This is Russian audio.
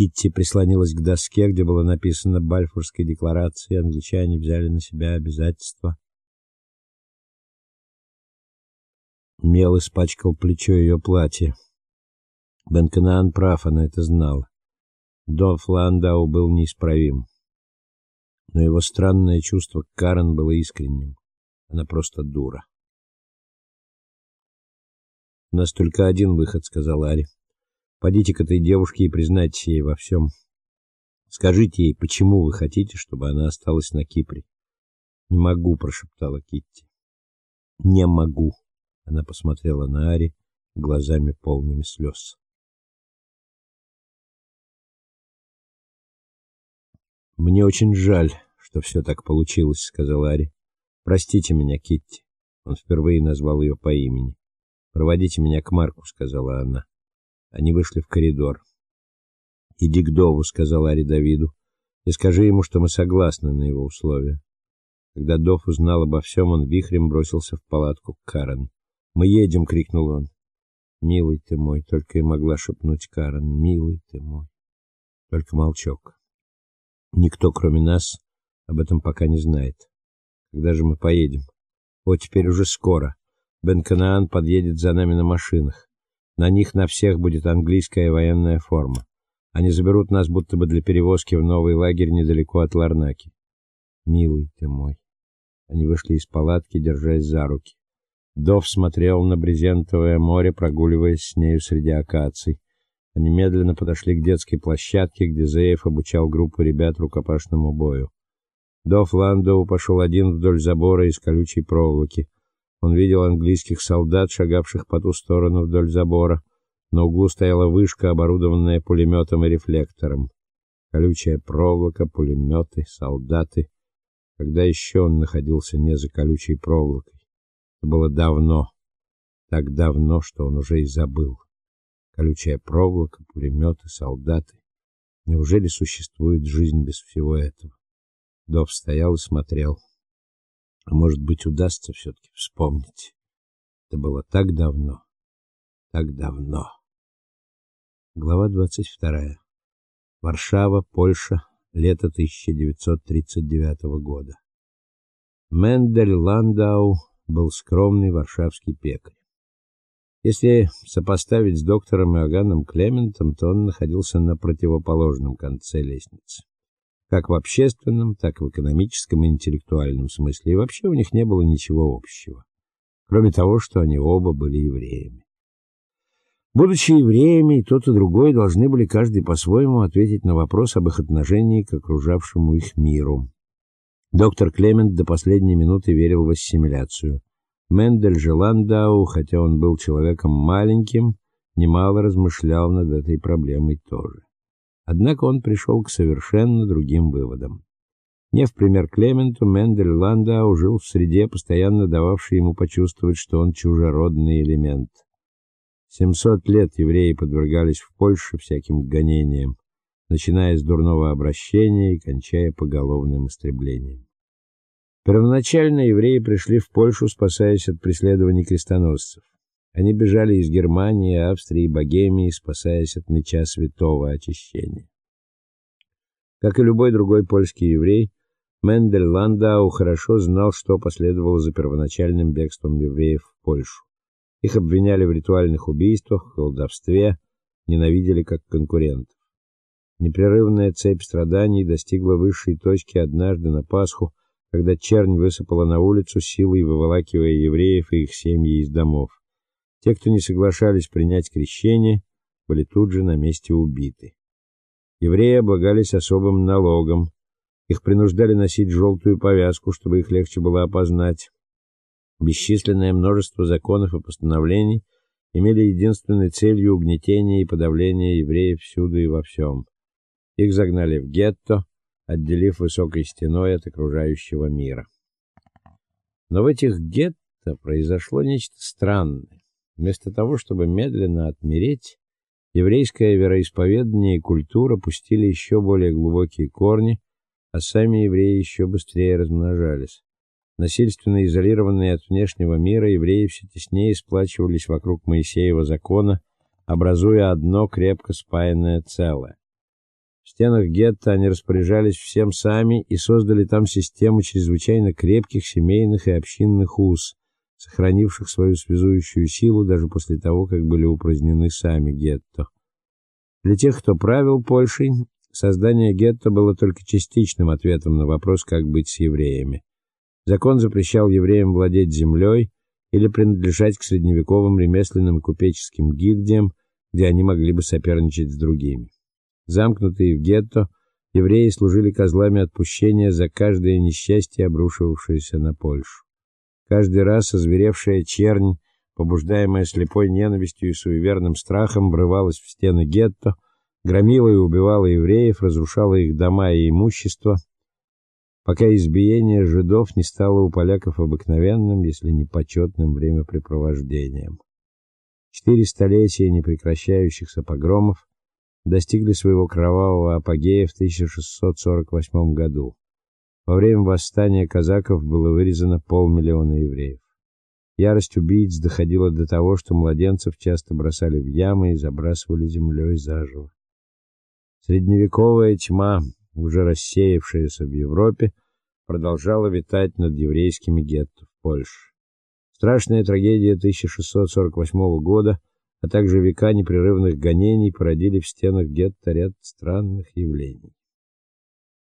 Китти прислонилась к доске, где было написано Бальфурской декларации, англичане взяли на себя обязательства. Мел испачкал плечо ее платья. Бенканан прав, она это знала. Дон Фландау был неисправим. Но его странное чувство к Карен было искренним. Она просто дура. У нас только один выход, сказал Ари. Пойдите к этой девушке и признайтесь ей во всем. Скажите ей, почему вы хотите, чтобы она осталась на Кипре. Не могу, прошептала Китти. Не могу. Она посмотрела на Ари глазами полными слез. Мне очень жаль, что все так получилось, сказал Ари. Простите меня, Китти. Он впервые назвал ее по имени. Проводите меня к Марку, сказала она. Они вышли в коридор. Иди к Дову, сказал Ари Давиду, и скажи ему, что мы согласны на его условия. Когда Дов узнал обо всем, он вихрем бросился в палатку к Карен. "Мы едем", крикнул он. "Милый ты мой", только и могла шепнуть Карен. "Милый ты мой". Только молчок. Никто, кроме нас, об этом пока не знает. Когда же мы поедем? Вот теперь уже скоро. Бен-Канаан подъедет за нами на машинах. На них на всех будет английская военная форма. Они заберут нас будто бы для перевозки в новый лагерь недалеко от Ларнаки. Милый ты мой. Они вышли из палатки, держась за руки. Дов смотрел на брезентовое море, прогуливаясь с нею среди акаций. Они медленно подошли к детской площадке, где Зеев обучал группу ребят рукопашному бою. Дов Ландоу пошел один вдоль забора из колючей проволоки. Он видел английских солдат, шагавших по ту сторону вдоль забора. На углу стояла вышка, оборудованная пулеметом и рефлектором. Колючая проволока, пулеметы, солдаты. Когда еще он находился не за колючей проволокой? Это было давно. Так давно, что он уже и забыл. Колючая проволока, пулеметы, солдаты. Неужели существует жизнь без всего этого? Дов стоял и смотрел. А может быть, удастся все таки вспомнить. Это было так давно. Так давно. Глава 22. Варшава, Польша, лето 1939 года. Мендель Ландау был скромный варшавский пекарь. Если сопоставить с доктором Иоганном Клементом, то он находился на противоположном конце лестницы как в общественном, так и в экономическом и интеллектуальном смысле, и вообще у них не было ничего общего, кроме того, что они оба были евреями. Будучи евреями, и тот и другой должны были каждый по-своему ответить на вопрос об их отношении к окружавшему их миру. Доктор Клемент до последней минуты верил в ассимиляцию. Мендель же Ландау, хотя он был человеком маленьким, немало размышлял над этой проблемой тоже. Однако он пришел к совершенно другим выводам. Не в пример Клементу, Мендель Ландау жил в среде, постоянно дававшей ему почувствовать, что он чужеродный элемент. 700 лет евреи подвергались в Польше всяким гонениям, начиная с дурного обращения и кончая поголовным истреблением. Первоначально евреи пришли в Польшу, спасаясь от преследований крестоносцев. Они бежали из Германии, Австрии Богемии, спасаясь от меча святого очищения. Как и любой другой польский еврей, Мендель Ландау хорошо знал, что последовало за первоначальным бегством евреев в Польшу. Их обвиняли в ритуальных убийствах, колдовстве, ненавидели как конкурентов. Непрерывная цепь страданий достигла высшей точки однажды на Пасху, когда чернь высыпала на улицу силой выволакивая евреев и их семьи из домов. Те, кто не соглашались принять крещение, были тут же на месте убиты. Евреи облагались особым налогом. Их принуждали носить желтую повязку, чтобы их легче было опознать. Бесчисленное множество законов и постановлений имели единственной целью угнетение и подавление евреев всюду и во всем. Их загнали в гетто, отделив высокой стеной от окружающего мира. Но в этих гетто произошло нечто странное. Вместо того, чтобы медленно отмереть, еврейское вероисповедание и культура пустили еще более глубокие корни, а сами евреи еще быстрее размножались. Насильственно изолированные от внешнего мира, евреи все теснее сплачивались вокруг Моисеева закона, образуя одно крепко спаянное целое. В стенах гетто они распоряжались всем сами и создали там систему чрезвычайно крепких семейных и общинных уз, сохранивших свою связующую силу даже после того, как были упразднены сами гетто. Для тех, кто правил Польшей, создание гетто было только частичным ответом на вопрос, как быть с евреями. Закон запрещал евреям владеть землей или принадлежать к средневековым ремесленным и купеческим гильдиям, где они могли бы соперничать с другими. Замкнутые в гетто, евреи служили козлами отпущения за каждое несчастье, обрушивавшееся на Польшу. Каждый раз озверевшая чернь, побуждаемая слепой ненавистью и суеверным страхом, врывалась в стены гетто, громила и убивала евреев, разрушала их дома и имущество, пока избиение жидов не стало у поляков обыкновенным, если не почетным времяпрепровождением. Четыре столетия непрекращающихся погромов достигли своего кровавого апогея в 1648 году. Во время восстания казаков было вырезано полмиллиона евреев. Ярость убийц доходила до того, что младенцев часто бросали в ямы и забрасывали землей заживо. Средневековая тьма, уже рассеявшаяся в Европе, продолжала витать над еврейскими гетто в Польше. Страшная трагедия 1648 года а также века непрерывных гонений породили в стенах гетто ряд странных явлений.